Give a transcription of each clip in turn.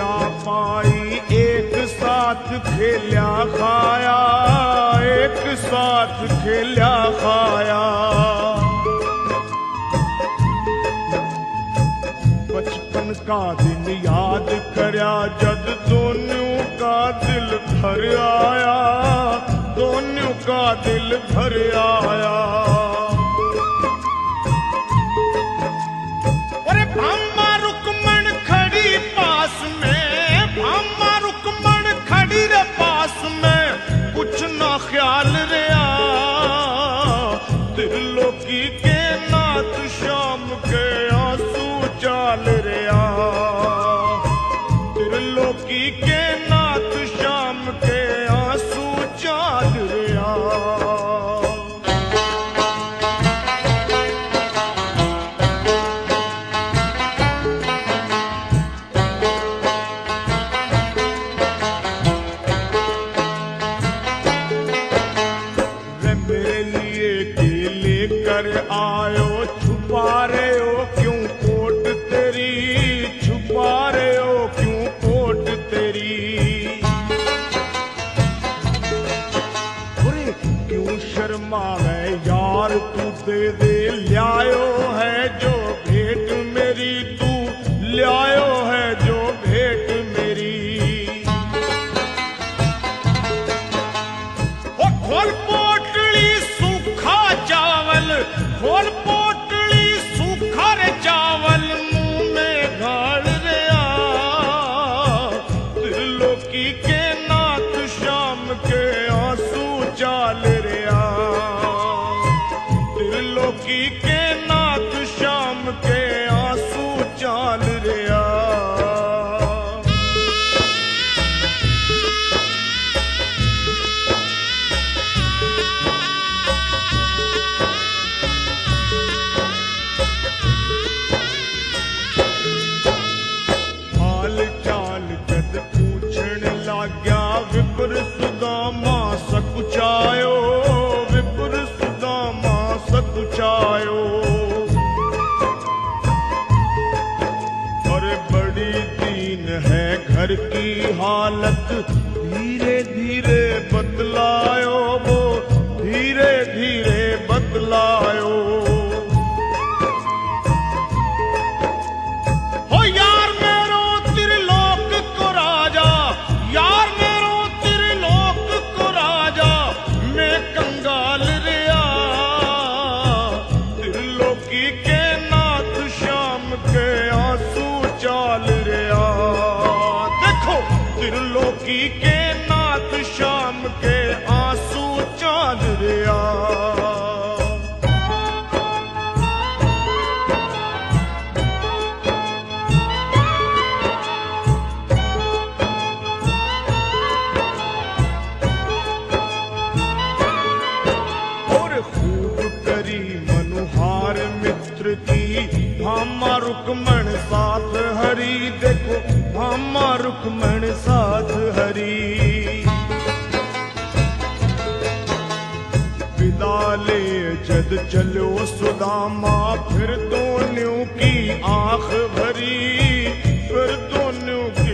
से पाई एक साथ खेल्या खाया, एक साथ खेल्या खाया। बचपन का दिन याद करया जद दोनों का दिल भर आया, दोनों का दिल भर आया। लेकर आयो, छुपा रहे हो, क्यों कोट तेरी? छुपा रहे हो, क्यों कोट तेरी? अरे, क्यों शर्मा है? यार तू दे दे लियायो है जो त्रिलोकी के सकुचायो और बड़ी दीन है घर की हालत। धीरे धीरे बदलायो वो, धीरे धीरे बदलायो रुकमण साथ हरी, देखो मामा रुकमण साथ हरी। विदा जद चलो सुदामा, फिर दोनों की आँख भरी, फिर दोनों की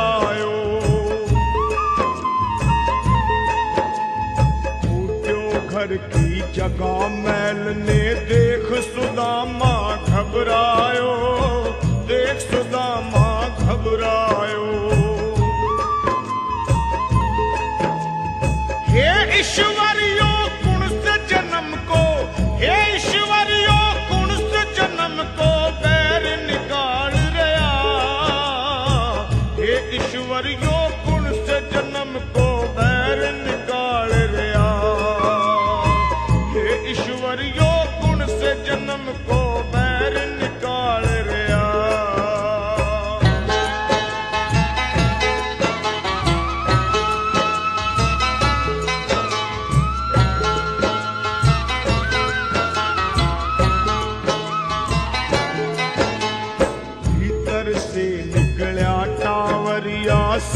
आयो घर की जगह मैल ने देख सुदामा घबरायो। देख सुदामा घबरायो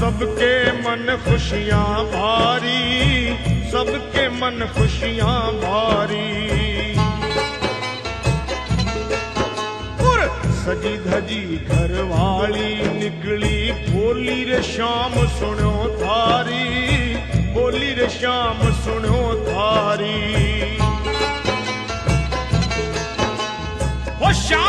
सबके मन खुशियाँ भारी, सबके मन खुशियाँ भारी। और सजी धजी घरवाली निकली, बोली रे शाम सुनो थारी, बोली रे शाम सुनो थारी। वो शाम